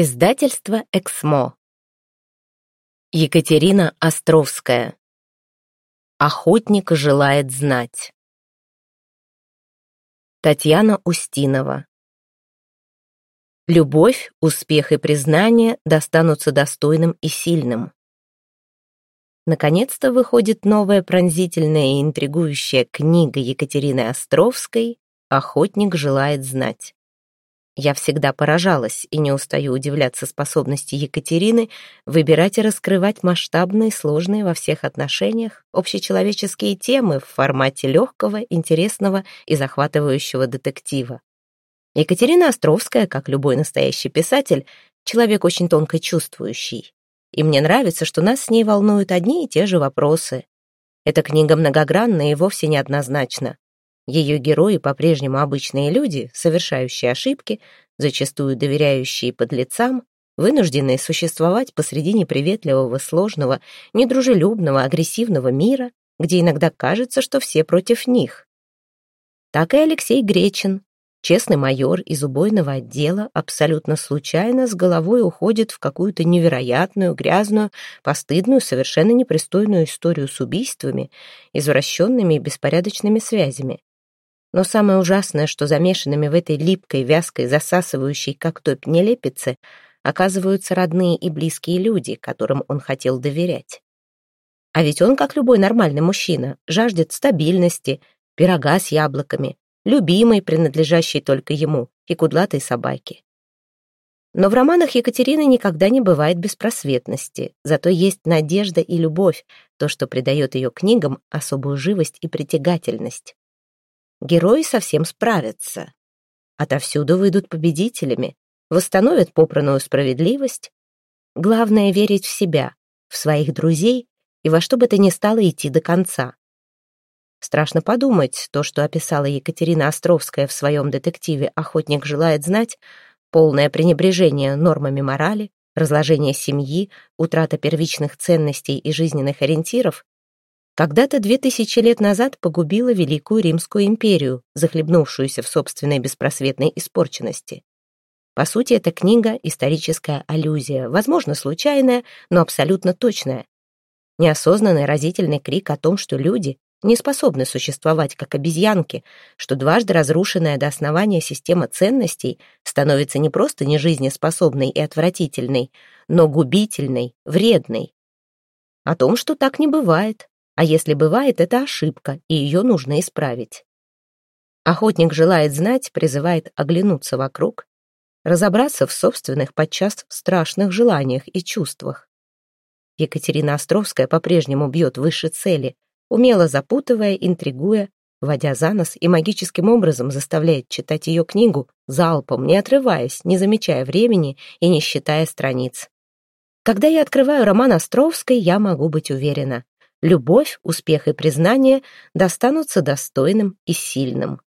Издательство «Эксмо». Екатерина Островская. Охотник желает знать. Татьяна Устинова. Любовь, успех и признание достанутся достойным и сильным. Наконец-то выходит новая пронзительная и интригующая книга Екатерины Островской «Охотник желает знать». Я всегда поражалась и не устаю удивляться способности Екатерины выбирать и раскрывать масштабные, сложные во всех отношениях общечеловеческие темы в формате легкого, интересного и захватывающего детектива. Екатерина Островская, как любой настоящий писатель, человек очень тонко чувствующий. И мне нравится, что нас с ней волнуют одни и те же вопросы. Эта книга многогранна и вовсе неоднозначна. Ее герои по-прежнему обычные люди, совершающие ошибки, зачастую доверяющие подлецам, вынужденные существовать посреди неприветливого, сложного, недружелюбного, агрессивного мира, где иногда кажется, что все против них. Так и Алексей Гречин, честный майор из убойного отдела, абсолютно случайно с головой уходит в какую-то невероятную, грязную, постыдную, совершенно непристойную историю с убийствами, извращенными и беспорядочными связями. Но самое ужасное, что замешанными в этой липкой, вязкой, засасывающей, как топь, нелепице, оказываются родные и близкие люди, которым он хотел доверять. А ведь он, как любой нормальный мужчина, жаждет стабильности, пирога с яблоками, любимой, принадлежащей только ему, и кудлатой собаки. Но в романах Екатерины никогда не бывает беспросветности, зато есть надежда и любовь, то, что придает ее книгам особую живость и притягательность герои совсем справятся. Отовсюду выйдут победителями, восстановят попранную справедливость. Главное — верить в себя, в своих друзей и во что бы то ни стало идти до конца. Страшно подумать, то, что описала Екатерина Островская в своем детективе «Охотник желает знать», полное пренебрежение нормами морали, разложение семьи, утрата первичных ценностей и жизненных ориентиров когда-то две тысячи лет назад погубила Великую Римскую империю, захлебнувшуюся в собственной беспросветной испорченности. По сути, эта книга — историческая аллюзия, возможно, случайная, но абсолютно точная. Неосознанный разительный крик о том, что люди не способны существовать как обезьянки, что дважды разрушенная до основания система ценностей становится не просто нежизнеспособной и отвратительной, но губительной, вредной. О том, что так не бывает, а если бывает, это ошибка, и ее нужно исправить. Охотник желает знать, призывает оглянуться вокруг, разобраться в собственных, подчас страшных желаниях и чувствах. Екатерина Островская по-прежнему бьет выше цели, умело запутывая, интригуя, водя за нос и магическим образом заставляет читать ее книгу залпом, не отрываясь, не замечая времени и не считая страниц. Когда я открываю роман Островской, я могу быть уверена любовь, успех и признание достанутся достойным и сильным.